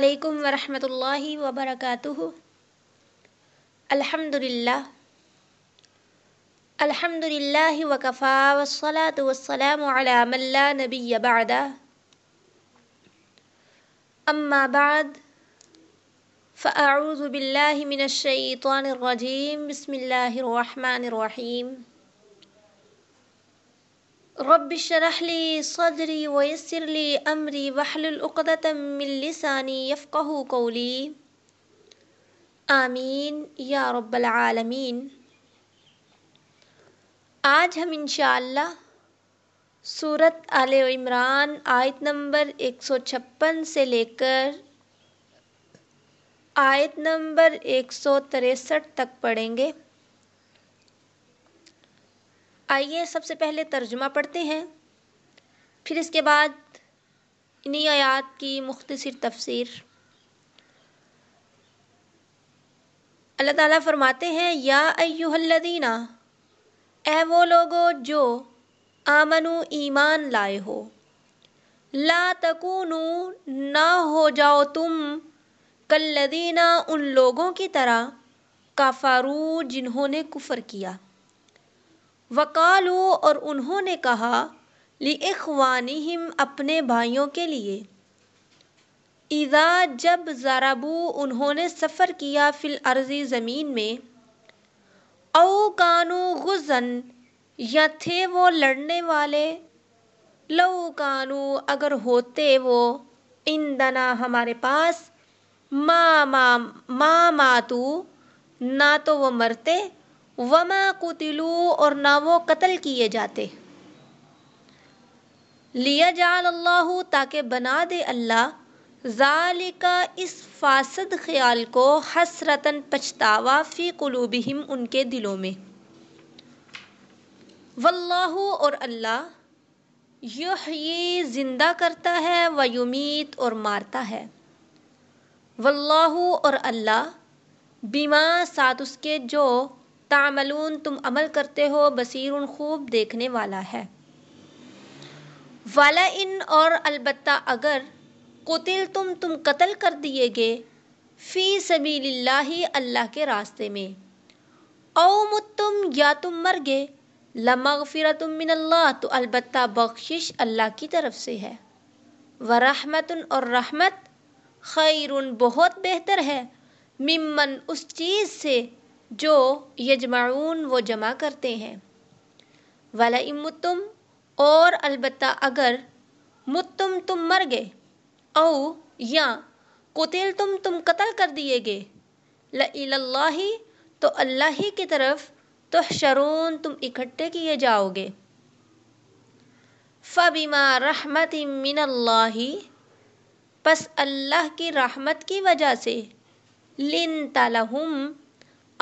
علیکم ورحمۃ اللہ وبرکاتہ۔ الحمد للہ الحمد للہ وکفا وصلاۃ وسلام علی من لا نبی بعد۔ اما بعد، فاعوذ باللہ من الشیطان الرجیم، بسم اللہ الرحمن الرحیم۔ رب اشرح لي صدري ويسر لي امري واحلل عقدة من لساني يفقهوا قولي. آمین یا رب العالمین آج ہم انشاءاللہ سورت آل عمران آیت نمبر ایک سو چھپن سے لے کر آیت نمبر ایک سو تریسٹھ تک پڑھیں گے۔ آئیے، سب سے پہلے ترجمہ پڑھتے ہیں۔ پھر اس کے بعد انہی آیات کی مختصر تفسیر۔ اللہ تعالیٰ فرماتے ہیں، یا ایوہ الذین اے وہ لوگو جو آمنو ایمان لائے ہو، لا تکونو، نہ ہو جاؤ تم کلذین ان لوگوں کی طرح کافارو جنہوں نے کفر کیا۔ وقالو اور انہوں نے کہا، لِإِخْوَانِهِمْ اپنے بھائیوں کے لیے۔ اذا جب ضربو انہوں نے سفر کیا فی الارضی زمین میں۔ او کانو غزن یا تھے وہ لڑنے والے۔ لو کانو اگر ہوتے وہ، اندنا ہمارے پاس۔ ما ما ما ماتو نہ تو وہ مرتے۔ وما قتلو اور نہ وہ قتل کیے جاتے۔ لیا جال اللہ تاکہ بنا دے اللہ ذالکا اس فاسد خیال کو حسرتن پچھتاوا فی قلوبہم ان کے دلوں میں۔ واللہ اور اللہ یحیی زندہ کرتا ہے و یمیت اور مارتا ہے۔ واللہ اور اللہ بیما ساتھ اس کے جو تعملون، تم عمل کرتے ہو، بصیر خوب دیکھنے والا ہے۔ والا ان، اور البتہ اگر قتل تم تم قتل کر دیے گے، فی سبیل اللہ اللہ کے راستے میں۔ او متم یا تم مر گے، لمغفرت من اللہ، تو البتہ بخشش اللہ کی طرف سے ہے۔ ورحمت، اور رحمت خیر، بہت بہتر ہے۔ ممن اس چیز سے جو یجمعون وہ جمع کرتے ہیں۔ ولا امتم اور البتہ اگر متم تم مر گئے، او، یا، قتل تم تم قتل کر دیے گے اللہ تو اللہ ہی کی طرف تحشرون، تم اکٹھے کیے جاؤ گے۔ فبما رحمت من اللہ پس اللہ کی رحمت کی وجہ سے لن تلہم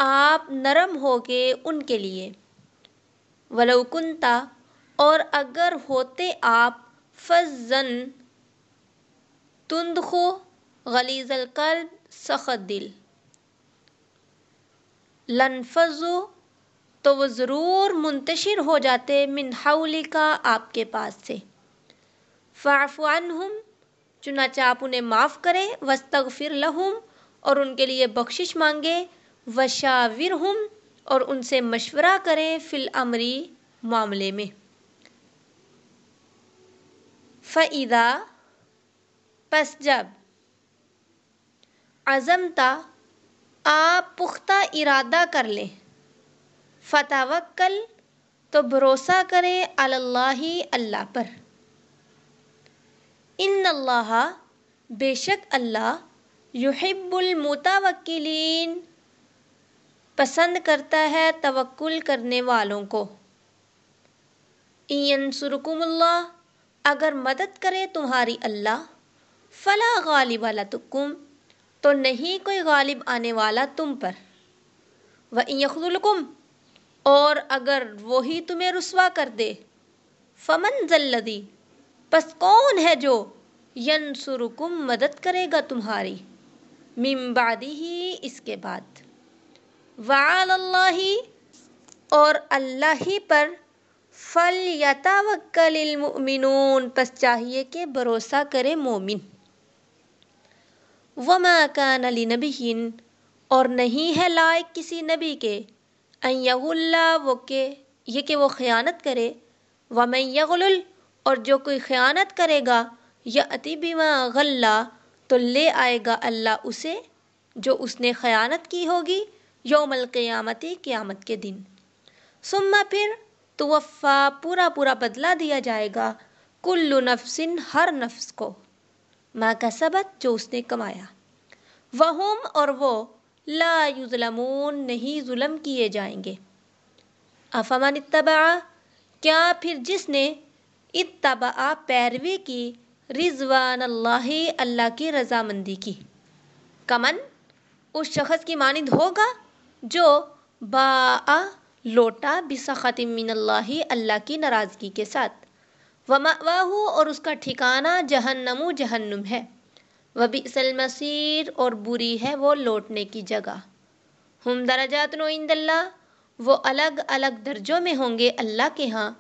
آپ نرم ہو گے ان کے لیے۔ ولو کنتا اور اگر ہوتے آپ فزن تندخو غلیظ القلب، سخت دل۔ لنفزو تو وہ ضرور منتشر ہو جاتے من حولی کا آپ کے پاس سے۔ فاعف عنہم، چنانچہ آپ انہیں معاف کریں وستغفر لہم، اور ان کے لیے بخشش مانگے وشاورہم، اور ان سے مشورہ کریں فی الامری معاملے میں۔ فَإِذَا، پس جب عزمتا آپ پختہ ارادہ کر لیں۔ فتوکل، تو بھروسہ کریں اللہ اللہ پر۔ ان اللہ بے شک اللہ، یحب المتوکلین۔ پسند کرتا ہے توکل کرنے والوں کو۔ ینصرکم اللہ، اگر مدد کرے تمہاری اللہ، فلا غالب لکم، تو نہیں کوئی غالب آنے والا تم پر۔ وَإِن يَخْذُلْكُمْ اور اگر وہی تمہیں رسوا کر دے۔ فمن ذلدی پس کون ہے جو ینصرکم مدد کرے گا تمہاری۔ من بعدی ہی اس کے بعد۔ وعال اللہ اور اللہ ہی پر فل یتوکل المؤمنون۔ پس چاہیے کہ بھروسہ کرے مومن۔ وما کان علی نبی اور نہیں ہے لائق کسی نبی کے۔ اللہ وہ کہ یہ کہ وہ خیانت کرے۔ ومن یغلل اور جو کوئی خیانت کرے گا یا اتی بیما غلہ تو لے آئے گا اللہ اسے جو اس نے خیانت کی ہوگی۔ یوم القیامتی قیامت کے دن۔ سما پھر توفا پورا پورا بدلہ دیا جائے گا کل نفس ہر نفس کو۔ ماں کا سبق جو اس نے کمایا۔ وہم، اور وہ لا یظلمون، نہیں ظلم کیے جائیں گے۔ افمن اتبع کیا پھر جس نے اتبع پیروی کی، رضوان اللہ اللہ کی رضامندی کی۔ کمن، اس شخص کی مانند ہوگا؟ جو با لوٹا بسخت من اللہ اللہ کی ناراضگی کے ساتھ۔ ومأواہ اور اس کا ٹھکانہ جہنم جہنم ہے۔ وبئس المصیر اور بری ہے وہ لوٹنے کی جگہ۔ ہم درجات نو عند اللہ۔ وہ الگ الگ درجوں میں ہوں گے اللہ کے ہاں۔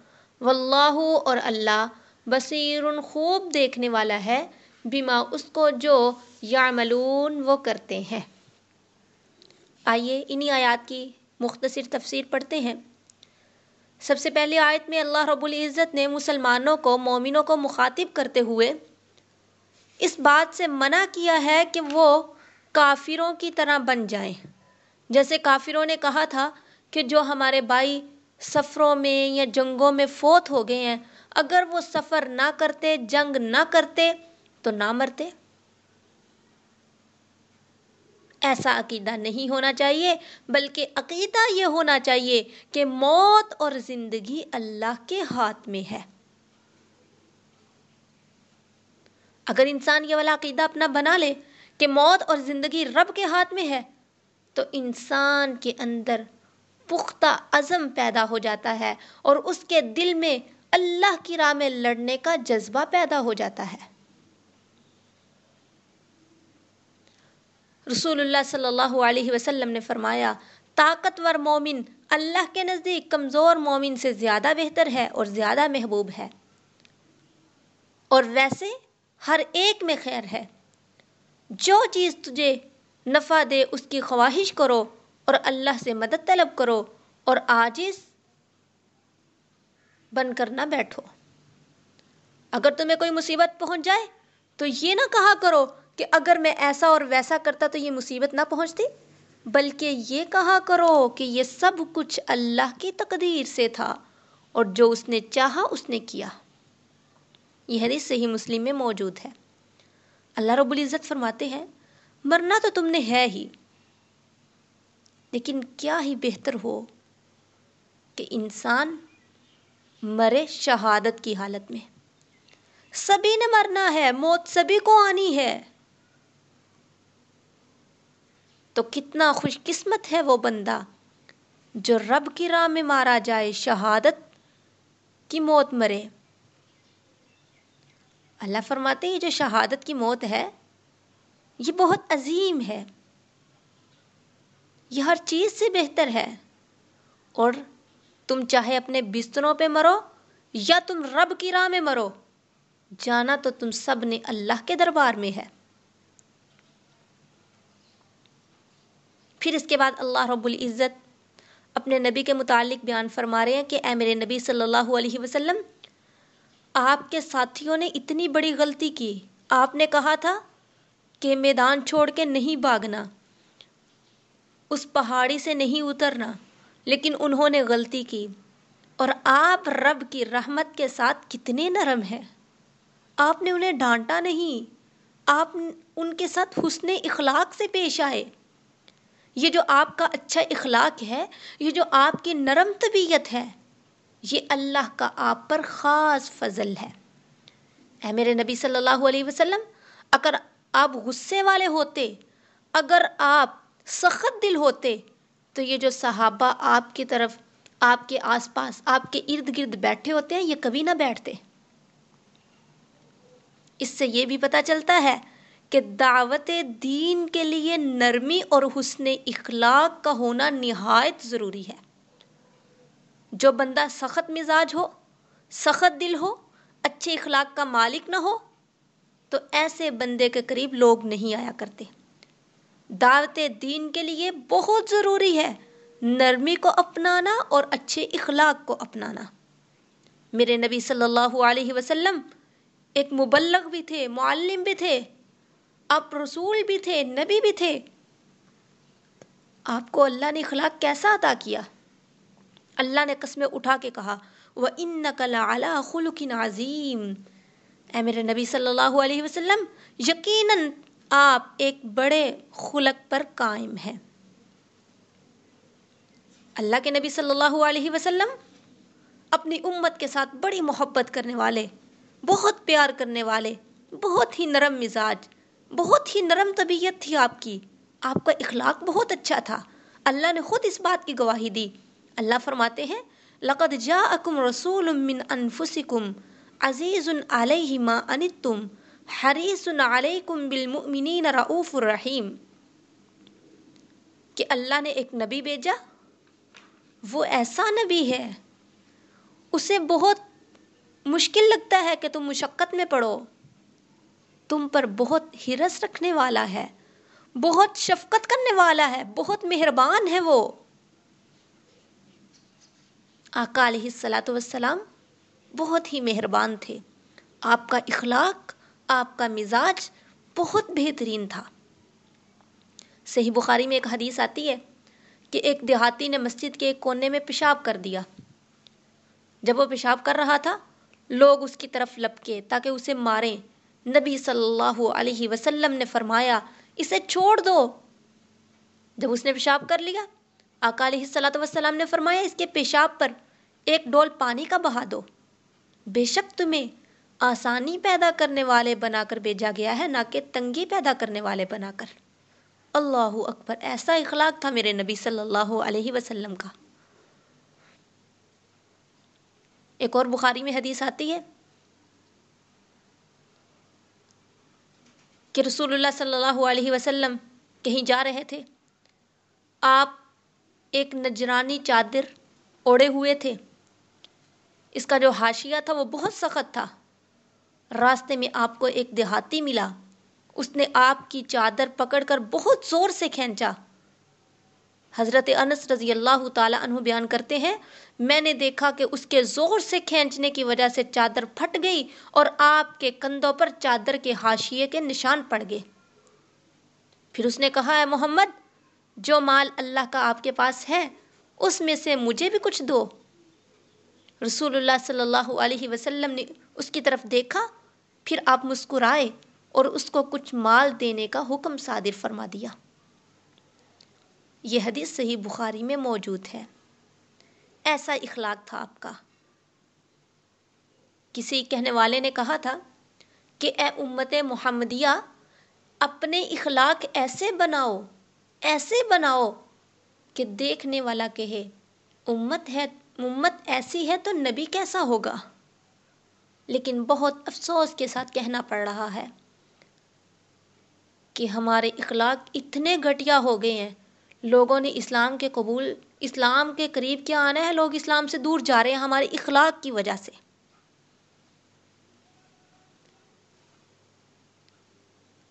واللہ اور اللہ بصیر خوب دیکھنے والا ہے۔ بما اس کو جو یعملون وہ کرتے ہیں۔ آئیے انہی آیات کی مختصر تفسیر پڑھتے ہیں۔ سب سے پہلے آیت میں اللہ رب العزت نے مسلمانوں کو، مومنوں کو مخاطب کرتے ہوئے اس بات سے منع کیا ہے کہ وہ کافروں کی طرح بن جائیں۔ جیسے کافروں نے کہا تھا کہ جو ہمارے بھائی سفروں میں یا جنگوں میں فوت ہو گئے ہیں، اگر وہ سفر نہ کرتے، جنگ نہ کرتے تو نہ مرتے۔ ایسا عقیدہ نہیں ہونا چاہیے، بلکہ عقیدہ یہ ہونا چاہیے کہ موت اور زندگی اللہ کے ہاتھ میں ہے۔ اگر انسان یہ والا عقیدہ اپنا بنا لے کہ موت اور زندگی رب کے ہاتھ میں ہے، تو انسان کے اندر پختہ عزم پیدا ہو جاتا ہے اور اس کے دل میں اللہ کی راہ میں لڑنے کا جذبہ پیدا ہو جاتا ہے۔ رسول اللہ صلی اللہ علیہ وسلم نے فرمایا طاقتور مومن اللہ کے نزدیک کمزور مومن سے زیادہ بہتر ہے اور زیادہ محبوب ہے اور ویسے ہر ایک میں خیر ہے جو چیز تجھے نفع دے اس کی خواہش کرو اور اللہ سے مدد طلب کرو اور آجز بن کر نہ بیٹھو اگر تمہیں کوئی مصیبت پہنچ جائے تو یہ نہ کہا کرو کہ اگر میں ایسا اور ویسا کرتا تو یہ مصیبت نہ پہنچتی؟ بلکہ یہ کہا کرو کہ یہ سب کچھ اللہ کی تقدیر سے تھا اور جو اس نے چاہا اس نے کیا۔ یہ حدیث صحیح مسلم میں موجود ہے۔ اللہ رب العزت فرماتے ہیں، مرنا تو تم نے ہے ہی، لیکن کیا ہی بہتر ہو کہ انسان مرے شہادت کی حالت میں۔ سبھی نے مرنا ہے، موت سبھی کو آنی ہے۔ تو کتنا خوش قسمت ہے وہ بندہ جو رب کی راہ میں مارا جائے شہادت کی موت مرے۔ اللہ فرماتے ہیں جو شہادت کی موت ہے، یہ بہت عظیم ہے۔ یہ ہر چیز سے بہتر ہے۔ اور تم چاہے اپنے بستروں پہ مرو یا تم رب کی راہ میں مرو، جانا تو تم سب نے اللہ کے دربار میں ہے۔ پھر اس کے بعد اللہ رب العزت اپنے نبی کے متعلق بیان فرما رہے ہیں کہ اے میرے نبی صلی اللہ علیہ وسلم، آپ کے ساتھیوں نے اتنی بڑی غلطی کی۔ آپ نے کہا تھا کہ میدان چھوڑ کے نہیں بھاگنا، اس پہاڑی سے نہیں اترنا، لیکن انہوں نے غلطی کی۔ اور آپ رب کی رحمت کے ساتھ کتنے نرم ہیں۔ آپ نے انہیں ڈانٹا نہیں، آپ ان کے ساتھ حسن اخلاق سے پیش آئے۔ یہ جو آپ کا اچھا اخلاق ہے، یہ جو آپ کی نرم طبیعت ہے، یہ اللہ کا آپ پر خاص فضل ہے۔ اے میرے نبی صلی اللہ علیہ وسلم، اگر آپ غصے والے ہوتے، اگر آپ سخت دل ہوتے، تو یہ جو صحابہ آپ کی طرف، آپ کے آس پاس، آپ کے ارد گرد بیٹھے ہوتے ہیں، یہ کبھی نہ بیٹھتے۔ اس سے یہ بھی پتہ چلتا ہے کہ دعوت دین کے لیے نرمی اور حسن اخلاق کا ہونا نہایت ضروری ہے۔ جو بندہ سخت مزاج ہو، سخت دل ہو، اچھے اخلاق کا مالک نہ ہو، تو ایسے بندے کے قریب لوگ نہیں آیا کرتے۔ دعوت دین کے لیے بہت ضروری ہے نرمی کو اپنانا اور اچھے اخلاق کو اپنانا۔ میرے نبی صلی اللہ علیہ وسلم ایک مبلغ بھی تھے، معلم بھی تھے۔ آپ رسول بھی تھے، نبی بھی تھے۔ آپ کو اللہ نے اخلاق کیسا عطا کیا؟ اللہ نے قسمیں اٹھا کے کہا وہ ان نقل اعلیٰ خلقن عظیم اے میرے نبی صلی اللہ علیہ وسلم، یقیناً آپ ایک بڑے خلق پر قائم ہیں۔ اللہ کے نبی صلی اللہ علیہ وسلم اپنی امت کے ساتھ بڑی محبت کرنے والے، بہت پیار کرنے والے، بہت ہی نرم مزاج۔ بہت ہی نرم طبیعت تھی آپ کی۔ آپ کا اخلاق بہت اچھا تھا۔ اللہ نے خود اس بات کی گواہی دی۔ اللہ فرماتے ہیں، لقد جاءکم رسول من انفسکم عزیز علیہ ما انتم حریص علیکم بالمؤمنین رعوف الرحیم کہ اللہ نے ایک نبی بھیجا، وہ ایسا نبی ہے۔ اسے بہت مشکل لگتا ہے کہ تم مشقت میں پڑو۔ تم پر بہت ہرس رکھنے والا ہے، بہت شفقت کرنے والا ہے، بہت مہربان ہے وہ۔ آقا علیہ السلاۃ وسلام بہت ہی مہربان تھے۔ آپ کا اخلاق، آپ کا مزاج بہت بہترین تھا۔ صحیح بخاری میں ایک حدیث آتی ہے کہ ایک دیہاتی نے مسجد کے ایک کونے میں پیشاب کر دیا۔ جب وہ پیشاب کر رہا تھا، لوگ اس کی طرف لپکے تاکہ اسے ماریں۔ نبی صلی اللہ علیہ وسلم نے فرمایا، اسے چھوڑ دو۔ جب اس نے پیشاب کر لیا، آقا علیہ السلاۃ وسلام نے فرمایا، اس کے پیشاب پر ایک ڈول پانی کا بہا دو۔ بے شک تمہیں آسانی پیدا کرنے والے بنا کر بھیجا گیا ہے، نہ کہ تنگی پیدا کرنے والے بنا کر۔ اللہ اکبر، ایسا اخلاق تھا میرے نبی صلی اللہ علیہ وسلم کا۔ ایک اور بخاری میں حدیث آتی ہے کہ رسول اللہ صلی اللہ علیہ وسلم کہیں جا رہے تھے۔ آپ ایک نجرانی چادر اوڑے ہوئے تھے۔ اس کا جو حاشیہ تھا وہ بہت سخت تھا۔ راستے میں آپ کو ایک دیہاتی ملا۔ اس نے آپ کی چادر پکڑ کر بہت زور سے کھینچا۔ حضرت انس رضی اللہ تعالیٰ عنہ بیان کرتے ہیں، میں نے دیکھا کہ اس کے زور سے کھینچنے کی وجہ سے چادر پھٹ گئی اور آپ کے کندھوں پر چادر کے حاشیے کے نشان پڑ گئے۔ پھر اس نے کہا ہے محمد، جو مال اللہ کا آپ کے پاس ہے، اس میں سے مجھے بھی کچھ دو۔ رسول اللہ صلی اللہ علیہ وسلم نے اس کی طرف دیکھا، پھر آپ مسکرائے اور اس کو کچھ مال دینے کا حکم صادر فرما دیا۔ یہ حدیث صحیح بخاری میں موجود ہے۔ ایسا اخلاق تھا آپ کا۔ کسی کہنے والے نے کہا تھا کہ اے امت محمدیہ، اپنے اخلاق ایسے بناؤ ایسے بناؤ کہ دیکھنے والا کہے، امت ہے، امت ایسی ہے تو نبی کیسا ہوگا؟ لیکن بہت افسوس کے ساتھ کہنا پڑ رہا ہے کہ ہمارے اخلاق اتنے گھٹیا ہو گئے ہیں لوگوں نے اسلام کے قبول، اسلام کے قریب کیا آنا ہے؟ لوگ اسلام سے دور جا رہے ہیں ہمارے اخلاق کی وجہ سے۔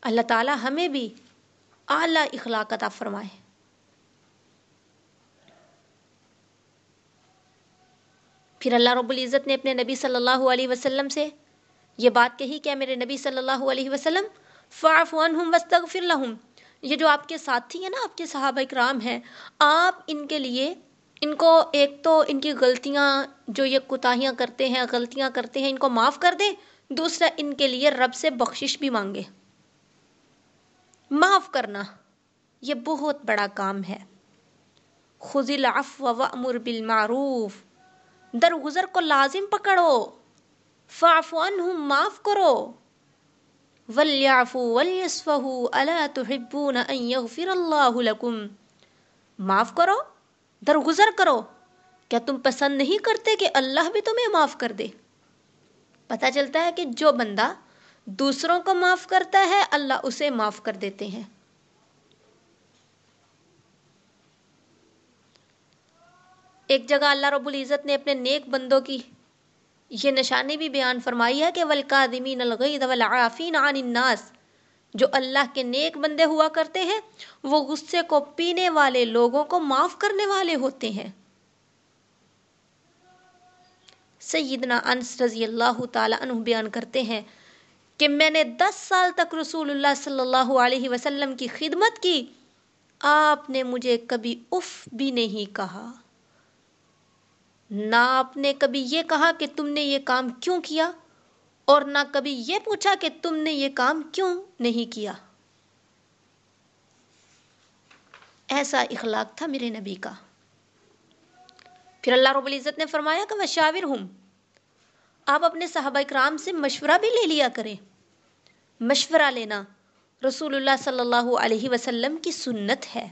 اللہ تعالی ہمیں بھی اعلیٰ اخلاق عطا فرمائے۔ پھر اللہ رب العزت نے اپنے نبی صلی اللہ علیہ وسلم سے یہ بات کہی کہ میرے نبی صلی اللہ علیہ وسلم فاف عنہم وستغفر لہم۔ یہ جو آپ کے ساتھی ہیں نا، آپ کے صحابہ اکرام ہیں، آپ ان کے لیے ان کو ایک تو ان کی غلطیاں جو یہ کوتاہیاں کرتے ہیں، غلطیاں کرتے ہیں، ان کو معاف کر دیں، دوسرا ان کے لیے رب سے بخشش بھی مانگے۔ معاف کرنا، یہ بہت بڑا کام ہے۔ خزی العفو وامر بالمعروف، درگزر کو لازم پکڑو۔ فاعف عنہم، معاف کرو۔ ولیعفو ولیصفہو الا تحبون ان یغفر اللہ لکم معاف کرو، درگزر کرو۔ کیا تم پسند نہیں کرتے کہ اللہ بھی تمہیں معاف کر دے؟ پتہ چلتا ہے کہ جو بندہ دوسروں کو معاف کرتا ہے، اللہ اسے معاف کر دیتے ہیں۔ ایک جگہ اللہ رب العزت نے اپنے نیک بندوں کی یہ نشانی بھی بیان فرمائی ہے کہ ولقادمین الغید والعافین عن الناس، جو اللہ کے نیک بندے ہوا کرتے ہیں، وہ غصے کو پینے والے لوگوں کو معاف کرنے والے ہوتے ہیں۔ سیدنا انس رضی اللہ تعالی عنہ بیان کرتے ہیں کہ میں نے دس سال تک رسول اللہ صلی اللہ علیہ وسلم کی خدمت کی، آپ نے مجھے کبھی اف بھی نہیں کہا۔ نہ آپ نے کبھی یہ کہا کہ تم نے یہ کام کیوں کیا اور نہ کبھی یہ پوچھا کہ تم نے یہ کام کیوں نہیں کیا۔ ایسا اخلاق تھا میرے نبی کا۔ پھر اللہ رب العزت نے فرمایا کہ میں شاور ہوں۔ آپ اپنے صحابہ کرام سے مشورہ بھی لے لیا کریں۔ مشورہ لینا رسول اللہ صلی اللہ علیہ وسلم کی سنت ہے۔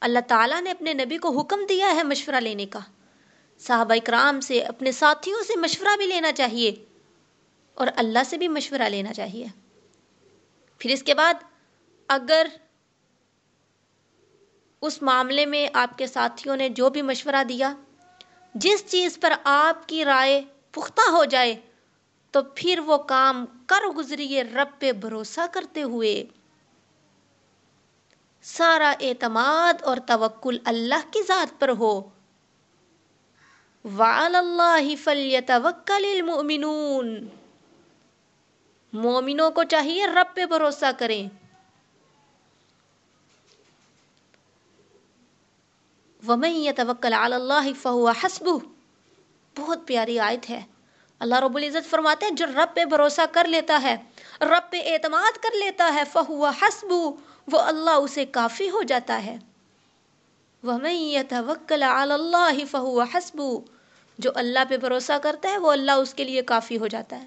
اللہ تعالیٰ نے اپنے نبی کو حکم دیا ہے مشورہ لینے کا۔ صحابہ کرام سے، اپنے ساتھیوں سے مشورہ بھی لینا چاہیے اور اللہ سے بھی مشورہ لینا چاہیے۔ پھر اس کے بعد اگر اس معاملے میں آپ کے ساتھیوں نے جو بھی مشورہ دیا، جس چیز پر آپ کی رائے پختہ ہو جائے، تو پھر وہ کام کر گزریے رب پہ بھروسہ کرتے ہوئے۔ سارا اعتماد اور توکل اللہ کی ذات پر ہو۔ وَعَلَى اللَّهِ فَلْيَتَوَكَّلِ الْمُؤْمِنُونَ۔ مومنوں کو چاہیے رب پہ بھروسہ کریں۔ وَمَن يَتَوَكَّلْ عَلَى اللَّهِ فَهُوَ حَسْبُهُ۔ بہت پیاری آیت ہے۔ اللہ رب العزت فرماتے ہیں، جو رب پہ بھروسہ کر لیتا ہے، رب پہ اعتماد کر لیتا ہے فہو حسب وہ اللہ اسے کافی ہو جاتا ہے۔ وَمَن يَتَوَكَّلَ عَلَى اللَّهِ فَهُوَ حَسْبُ جو اللہ پہ بھروسہ کرتا ہے وہ اللہ اس کے لیے کافی ہو جاتا ہے۔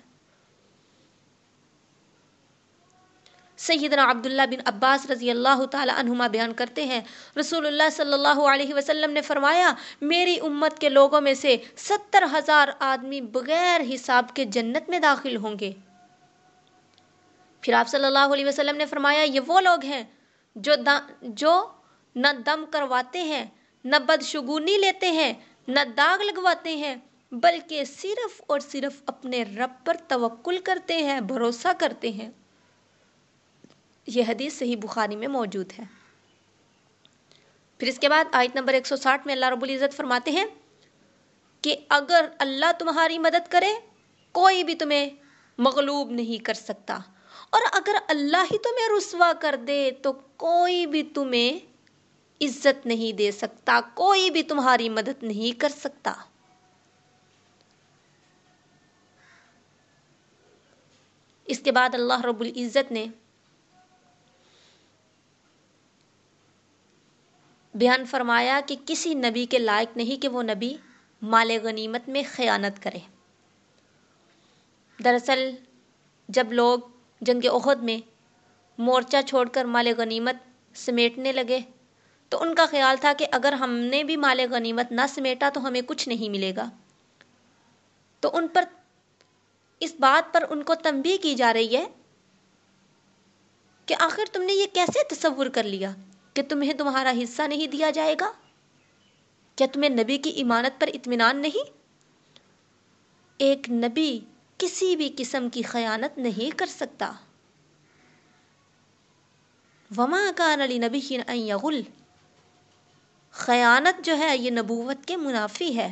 سیدنا عبداللہ بن عباس رضی اللہ تعالی عنہما بیان کرتے ہیں رسول اللہ صلی اللہ علیہ وسلم نے فرمایا، میری امت کے لوگوں میں سے ستر ہزار آدمی بغیر حساب کے جنت میں داخل ہوں گے۔ پھر آپ صلی اللہ علیہ وسلم نے فرمایا، یہ وہ لوگ ہیں جو جو نہ دم کرواتے ہیں، نہ بدشگونی لیتے ہیں نہ داغ لگواتے ہیں، بلکہ صرف اور صرف اپنے رب پر توکل کرتے ہیں، بھروسہ کرتے ہیں۔ یہ حدیث صحیح بخاری میں موجود ہے۔ پھر اس کے بعد آیت نمبر 160 میں اللہ رب العزت فرماتے ہیں کہ اگر اللہ تمہاری مدد کرے، کوئی بھی تمہیں مغلوب نہیں کر سکتا۔ اور اگر اللہ ہی تمہیں رسوا کر دے، تو کوئی بھی تمہیں عزت نہیں دے سکتا، کوئی بھی تمہاری مدد نہیں کر سکتا۔ اس کے بعد اللہ رب العزت نے بیان فرمایا کہ کسی نبی کے لائق نہیں کہ وہ نبی مال غنیمت میں خیانت کرے۔ دراصل جب لوگ جنگ عہد میں مورچہ چھوڑ کر مال غنیمت سمیٹنے لگے تو ان کا خیال تھا کہ اگر ہم نے بھی مال غنیمت نہ سمیٹا تو ہمیں کچھ نہیں ملے گا۔ تو ان پر، اس بات پر ان کو تنبیہ کی جا رہی ہے کہ آخر تم نے یہ کیسے تصور کر لیا کہ تمہیں تمہارا حصہ نہیں دیا جائے گا؟ کیا تمہیں نبی کی ایمانت پر اطمینان نہیں؟ ایک نبی کسی بھی قسم کی خیانت نہیں کر سکتا۔ وما کان علی نبی یغل خیانت جو ہے، یہ نبوت کے منافی ہے۔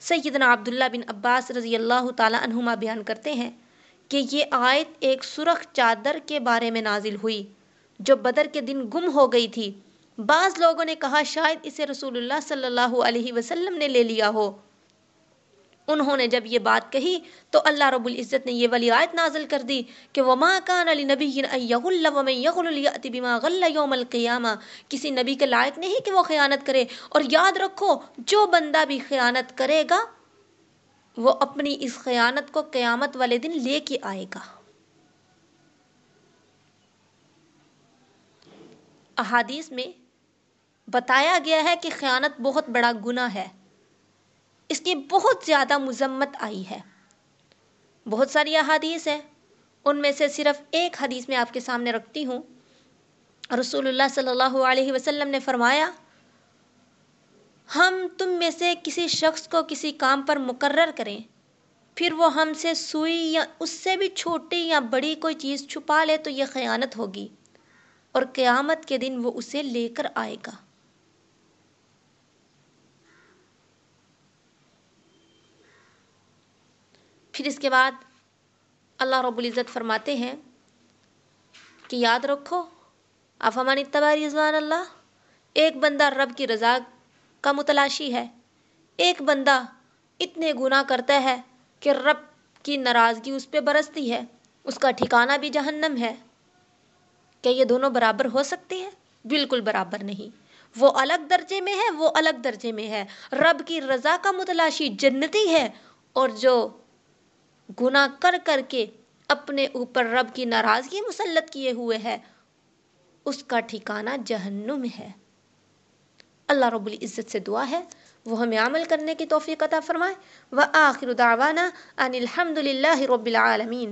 سیدنا عبداللہ بن عباس رضی اللہ تعالی عنہما بیان کرتے ہیں کہ یہ آیت ایک سرخ چادر کے بارے میں نازل ہوئی، جو بدر کے دن گم ہو گئی تھی۔ بعض لوگوں نے کہا، شاید اسے رسول اللہ صلی اللہ علیہ وسلم نے لے لیا ہو۔ انہوں نے جب یہ بات کہی تو اللہ رب العزت نے یہ والی آیت نازل کر دی کہ وما کان علی نبی یغل ومن یغل لیأتی بما غل یوم القیامہ کسی نبی کے لائق نہیں کہ وہ خیانت کرے اور یاد رکھو جو بندہ بھی خیانت کرے گا وہ اپنی اس خیانت کو قیامت والے دن لے کے آئے گا۔ احادیث میں بتایا گیا ہے کہ خیانت بہت بڑا گناہ ہے۔ اس کی بہت زیادہ مذمت آئی ہے۔ بہت ساری احادیث ہیں۔ ان میں سے صرف ایک حدیث میں آپ کے سامنے رکھتی ہوں۔ رسول اللہ صلی اللہ علیہ وسلم نے فرمایا، ہم تم میں سے کسی شخص کو کسی کام پر مقرر کریں، پھر وہ ہم سے سوئی یا اس سے بھی چھوٹی یا بڑی کوئی چیز چھپا لے تو یہ خیانت ہوگی اور قیامت کے دن وہ اسے لے کر آئے گا۔ پھر اس کے بعد اللہ رب العزت فرماتے ہیں کہ یاد رکھو افمان اتبا رضوان اللہ؟ ایک بندہ رب کی رضا کا متلاشی ہے۔ ایک بندہ اتنے گناہ کرتا ہے کہ رب کی ناراضگی اس پہ برستی ہے۔ اس کا ٹھکانہ بھی جہنم ہے۔ کیا یہ دونوں برابر ہو سکتے ہیں؟ بالکل برابر نہیں۔ وہ الگ درجے میں ہے، وہ الگ درجے میں ہے۔ رب کی رضا کا متلاشی جنتی ہے اور جو گناہ کر کر کے اپنے اوپر رب کی ناراضگی مسلط کیے ہوئے ہے، اس کا ٹھکانہ جہنم ہے۔ اللہ رب العزت سے دعا ہے، وہ ہمیں عمل کرنے کی توفیق عطا فرمائے۔ و آخر دعوانا ان الحمد للہ رب العالمین۔